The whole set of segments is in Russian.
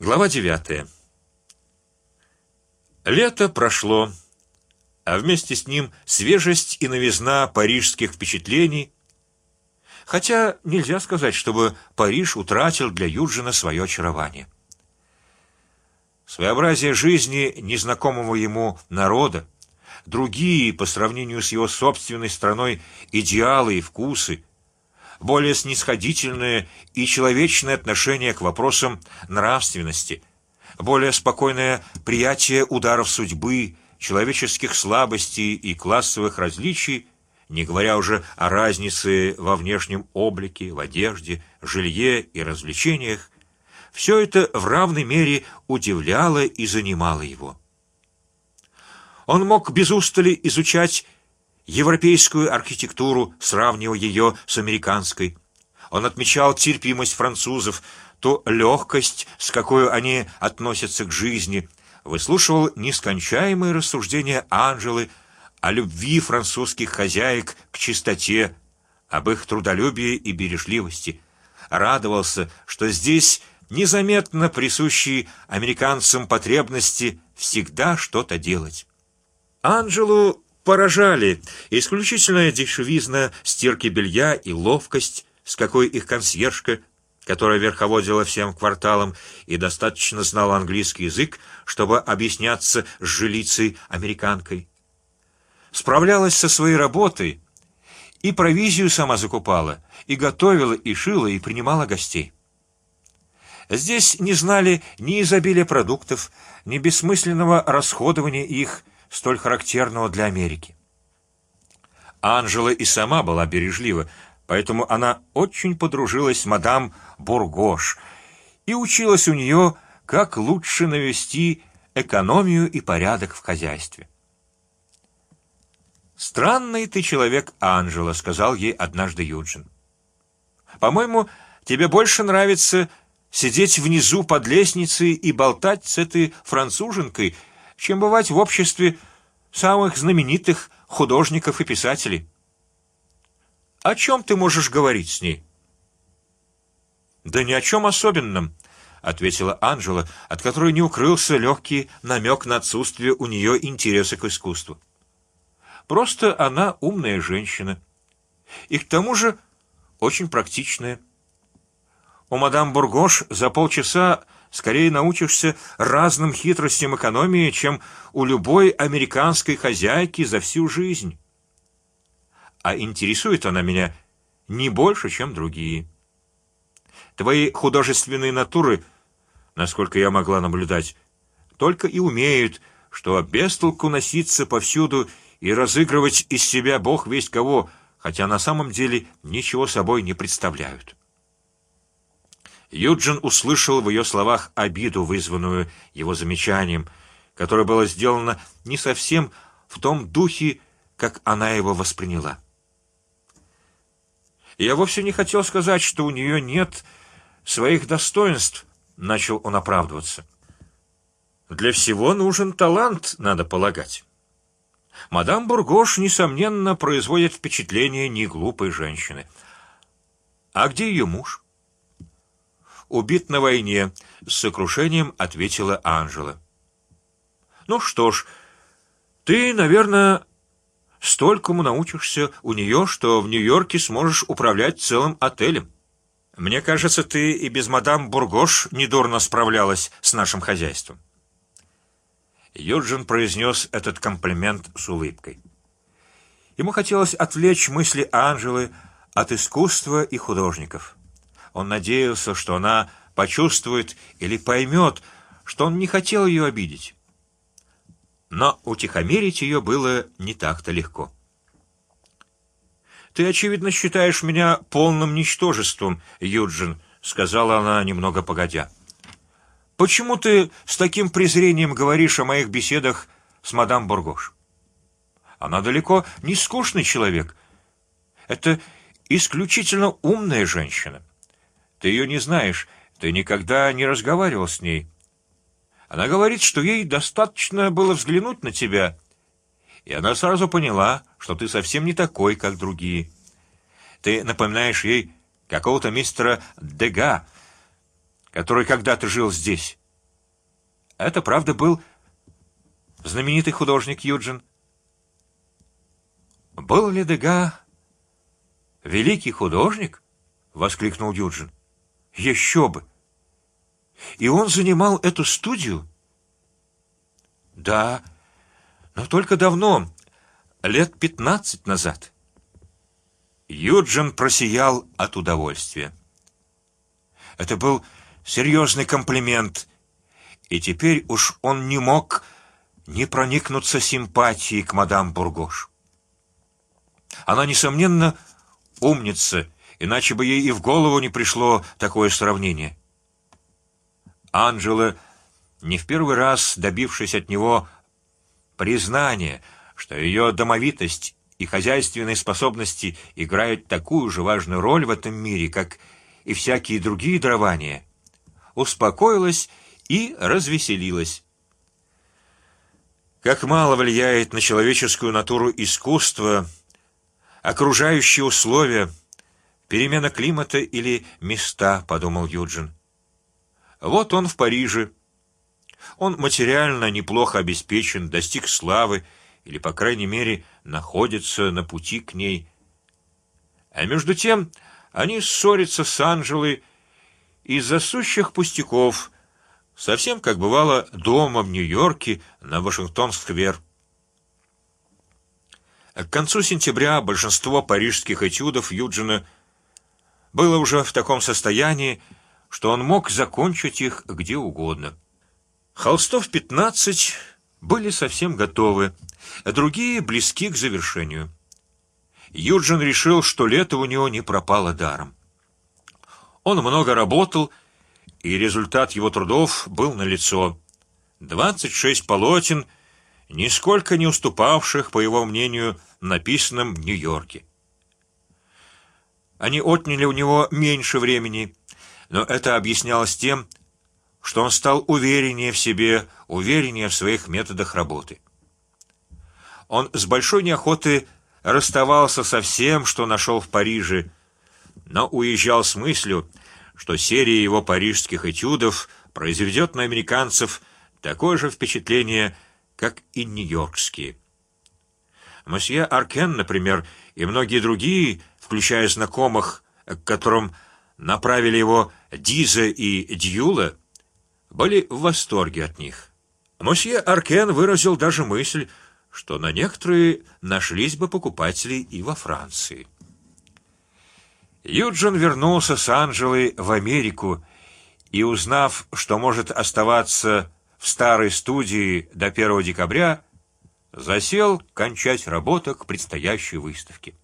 Глава девятая. Лето прошло, а вместе с ним свежесть и новизна парижских впечатлений. Хотя нельзя сказать, чтобы Париж утратил для Юджина свое очарование. Своеобразие жизни незнакомого ему народа, другие по сравнению с его собственной страной идеалы и вкусы, более снисходительное и человечное отношение к вопросам нравственности, более спокойное приятие ударов судьбы, человеческих слабостей и классовых различий, не говоря уже о разнице во внешнем облике, в одежде, жилье и развлечениях, все это в равной мере удивляло и занимало его. Он мог без устали изучать европейскую архитектуру, сравнивая ее с американской. Он отмечал терпимость французов, то легкость, с какой они относятся к жизни, выслушивал нескончаемые рассуждения Анжелы о любви французских хозяек к чистоте, об их трудолюбии и бережливости, радовался, что здесь незаметно присущие американцам потребности всегда что-то делать. Анжелу поражали исключительная дешевизна стирки белья и ловкость, с какой их консьержка, которая верховодила всем кварталом и достаточно знала английский язык, чтобы объясняться с жилицей американкой, справлялась со своей работой и провизию сама закупала, и готовила, и шила, и принимала гостей. Здесь не знали ни изобилия продуктов, ни бессмысленного расходования их столь характерного для Америки. Анжела и сама была бережлива, поэтому она очень подружилась с мадам Бургош и училась у нее, как лучше навести экономию и порядок в хозяйстве. Странный ты человек, Анжела, сказал ей однажды Юджин. По-моему, тебе больше нравится сидеть внизу под лестницей и болтать с этой француженкой, чем бывать в обществе самых знаменитых художников и писателей. О чем ты можешь говорить с ней? Да ни о чем особенном, ответила Анжела, от которой не укрылся легкий намек на отсутствие у нее интереса к искусству. Просто она умная женщина и к тому же очень практичная. У мадам Бургош за полчаса скорее научишься разным хитростям экономии, чем у любой американской хозяйки за всю жизнь. А интересует она меня не больше, чем другие. Твои художественные натуры, насколько я могла наблюдать, только и умеют, что без толку носиться повсюду и разыгрывать из себя бог весть кого, хотя на самом деле ничего собой не представляют. Юджин услышал в ее словах обиду, вызванную его замечанием, которое было сделано не совсем в том духе, как она его восприняла. Я вовсе не хотел сказать, что у нее нет своих достоинств, начал он оправдываться. Для всего нужен талант, надо полагать. Мадам Бургош несомненно производит впечатление неглупой женщины. А где ее муж? Убит на войне, с сокрушением ответила Анжела. Ну что ж, ты, наверное, столькому научишься у нее, что в Нью-Йорке сможешь управлять целым отелем. Мне кажется, ты и без мадам Бургош недурно справлялась с нашим хозяйством. Юджин произнес этот комплимент с улыбкой. Ему хотелось отвлечь мысли Анжелы от искусства и художников. Он надеялся, что она почувствует или поймет, что он не хотел ее обидеть. Но утихомирить ее было не так-то легко. Ты очевидно считаешь меня полным ничтожеством, Юджин, сказала она немного погодя. Почему ты с таким презрением говоришь о моих беседах с мадам Бургош? Она далеко не скучный человек. Это исключительно умная женщина. Ты ее не знаешь, ты никогда не разговаривал с ней. Она говорит, что ей достаточно было взглянуть на тебя, и она сразу поняла, что ты совсем не такой, как другие. Ты напоминаешь ей какого-то мистера Дега, который когда-то жил здесь. Это правда был знаменитый художник Юджин. Был ли Дега великий художник? воскликнул Юджин. Еще бы! И он занимал эту студию. Да, но только давно, лет пятнадцать назад. Юджин просиял от удовольствия. Это был серьезный комплимент, и теперь уж он не мог не проникнуться симпатией к мадам Бургош. Она несомненно умница, иначе бы ей и в голову не пришло такое сравнение. Анжела, не в первый раз добившись от него признания, что ее домовитость и хозяйственные способности играют такую же важную роль в этом мире, как и всякие другие дарования, успокоилась и развеселилась. Как мало влияет на человеческую натуру искусство, окружающие условия, перемена климата или места, подумал Юджин. Вот он в Париже. Он материально неплохо обеспечен, достиг славы или, по крайней мере, находится на пути к ней. А между тем они ссорятся с Анжелой из-за сущих пустяков, совсем как бывало дома в Нью-Йорке на Вашингтон-сквер. К концу сентября большинство парижских этюдов Юджина было уже в таком состоянии, что он мог закончить их где угодно. Холстов пятнадцать были совсем готовы, другие близки к завершению. Юджин решил, что лето у него не пропало даром. Он много работал, и результат его трудов был налицо: двадцать шесть полотен, нисколько не уступавших, по его мнению, написанным в Нью-Йорке. Они отняли у него меньше времени, но это объяснялось тем, что он стал увереннее в себе, увереннее в своих методах работы. Он с большой неохотой расставался со всем, что нашел в Париже, но уезжал с мыслью, что серия его парижских этюдов произведет на американцев такое же впечатление, как и нью-йоркские. Мосье Аркен, например, и многие другие, включая знакомых, к которым направили его Диза и Дьюла, были в восторге от них. Мосье Аркен выразил даже мысль, что на некоторые нашлись бы покупатели и во Франции. Юджин вернулся с Анжелой в Америку и, узнав, что может оставаться в старой студии до 1 декабря, засел кончать работу к предстоящей выставке.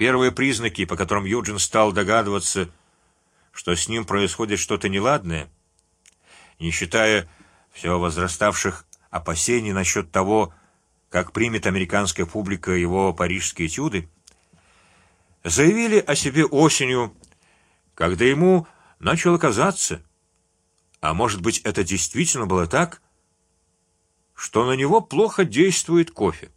Первые признаки, по которым Юджин стал догадываться, что с ним происходит что-то неладное, не считая все возраставших опасений насчет того, как примет американская публика его парижские этюды, заявили о себе осенью, когда ему начало казаться, а может быть это действительно было так, что на него плохо действует кофе.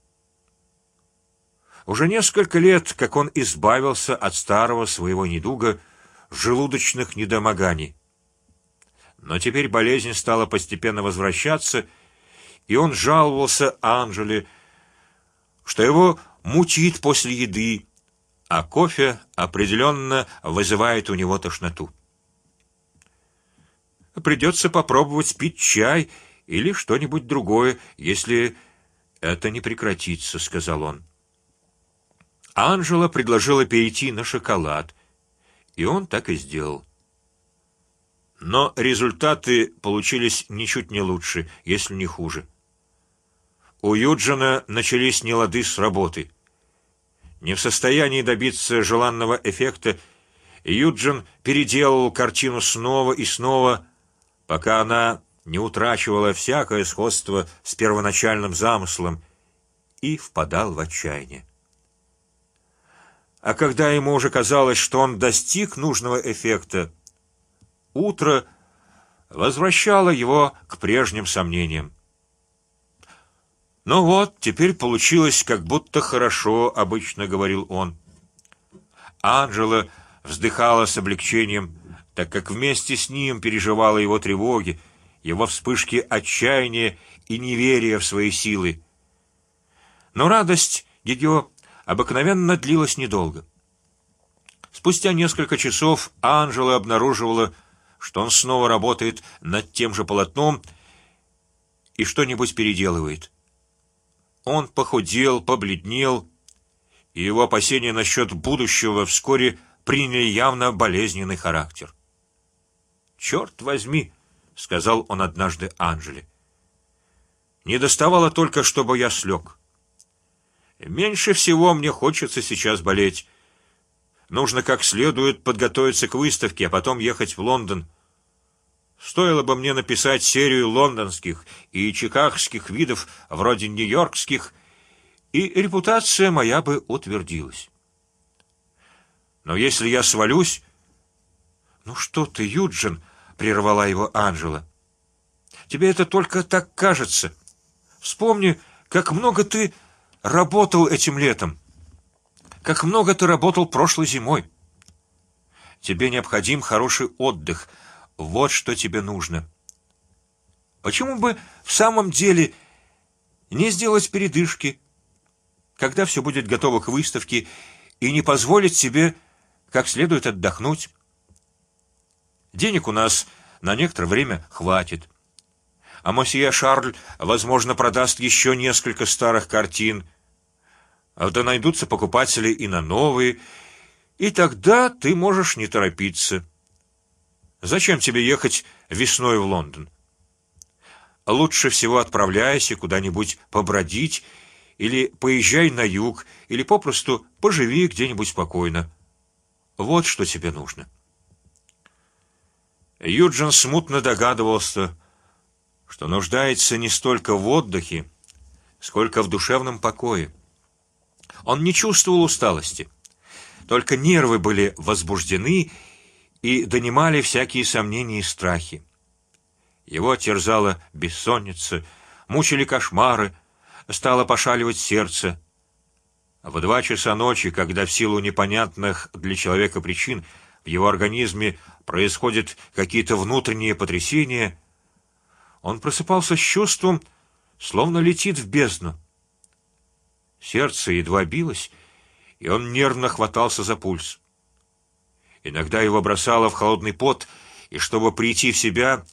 Уже несколько лет, как он избавился от старого своего недуга желудочных недомоганий, но теперь болезнь стала постепенно возвращаться, и он жаловался Анжеле, что его мучит после еды, а кофе определенно вызывает у него тошноту. Придется попробовать пить чай или что-нибудь другое, если это не прекратится, сказал он. Анжела предложила перейти на шоколад, и он так и сделал. Но результаты получились ничуть не лучше, если не хуже. У Юджина начались нелады с работы. Не в состоянии добиться желанного эффекта, Юджин переделал картину снова и снова, пока она не утрачивала всякое сходство с первоначальным замыслом и впадал в отчаяние. А когда ему уже казалось, что он достиг нужного эффекта, утро возвращало его к прежним сомнениям. Ну вот, теперь получилось, как будто хорошо, обычно говорил он. Анжела вздыхала с облегчением, так как вместе с ним переживала его тревоги его вспышки отчаяния и неверия в свои силы. Но радость ее обыкновенно длилась недолго. Спустя несколько часов Анжела обнаруживала, что он снова работает над тем же полотном и что-нибудь переделывает. Он похудел, побледнел, и его опасения насчет будущего вскоре приняли явно болезненный характер. Черт возьми, сказал он однажды Анжеле. Не доставало только, чтобы я слег. Меньше всего мне хочется сейчас болеть. Нужно как следует подготовиться к выставке, а потом ехать в Лондон. Стоило бы мне написать серию лондонских и чикагских видов вроде нью-йоркских, и репутация моя бы утвердилась. Но если я свалюсь, ну что ты, Юджин, прервала его Анжела. Тебе это только так кажется. Вспомни, как много ты работал этим летом, как много ты работал прошлой зимой. Тебе необходим хороший отдых. Вот что тебе нужно. Почему бы в самом деле не сделать передышки, когда все будет готово к выставке, и не позволить себе как следует отдохнуть? Денег у нас на некоторое время хватит. А мосье Шарль, возможно, продаст еще несколько старых картин. А да найдутся покупатели и на новые, и тогда ты можешь не торопиться. Зачем тебе ехать весной в Лондон? Лучше всего отправляйся куда-нибудь побродить, или поезжай на юг, или попросту поживи где-нибудь спокойно. Вот что тебе нужно. Юджин смутно догадывался, что нуждается не столько в отдыхе, сколько в душевном покое. Он не чувствовал усталости, только нервы были возбуждены и донимали всякие сомнения и страхи. Его терзала бессонница, мучили кошмары, стало пошаливать сердце. В два часа ночи, когда в силу непонятных для человека причин в его организме происходят какие-то внутренние потрясения, он просыпался с чувством, словно летит в бездну. Сердце едва билось, и он нервно хватался за пульс. Иногда его бросало в холодный пот, и чтобы прийти в себя,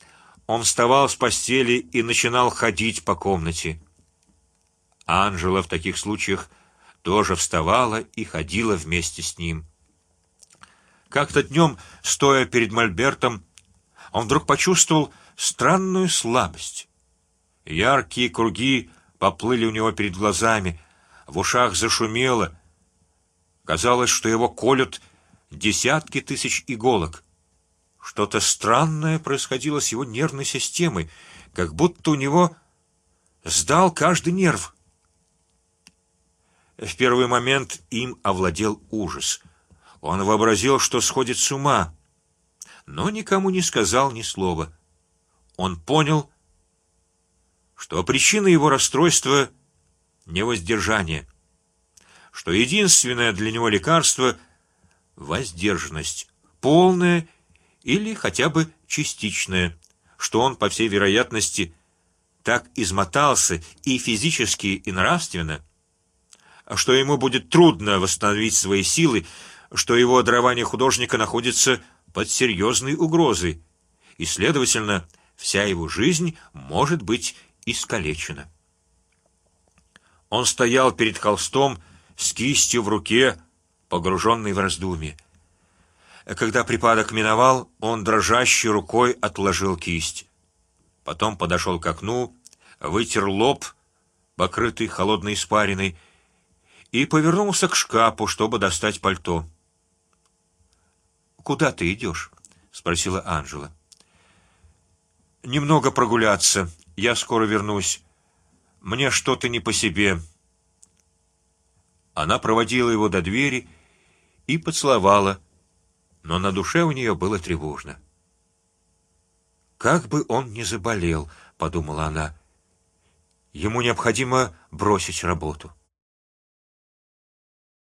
он вставал с постели и начинал ходить по комнате. Анжела в таких случаях тоже вставала и ходила вместе с ним. Как-то днем, стоя перед мольбертом, он вдруг почувствовал странную слабость. Яркие круги поплыли у него перед глазами, в ушах зашумело. Казалось, что его колют десятки тысяч иголок. Что-то странное происходило с его нервной системой, как будто у него сдал каждый нерв. В первый момент им овладел ужас. Он вообразил, что сходит с ума, но никому не сказал ни слова. Он понял, что причина его расстройства не воздержание, что единственное для него лекарство воздержанность, полная или хотя бы частичная, что он по всей вероятности так измотался и физически и нравственно, что ему будет трудно восстановить свои силы что его дарование художника находится под серьезной угрозой, и, следовательно, вся его жизнь может быть искалечена. Он стоял перед холстом с кистью в руке, погруженный в раздумье. Когда припадок миновал, он дрожащей рукой отложил кисть, потом подошел к окну, вытер лоб, покрытый холодной испариной, и повернулся к шкафу, чтобы достать пальто. Куда ты идешь? – спросила Анжела. Немного прогуляться. Я скоро вернусь. Мне что-то не по себе. Она проводила его до двери и поцеловала, но на душе у нее было тревожно. Как бы он не заболел, подумала она. Ему необходимо бросить работу.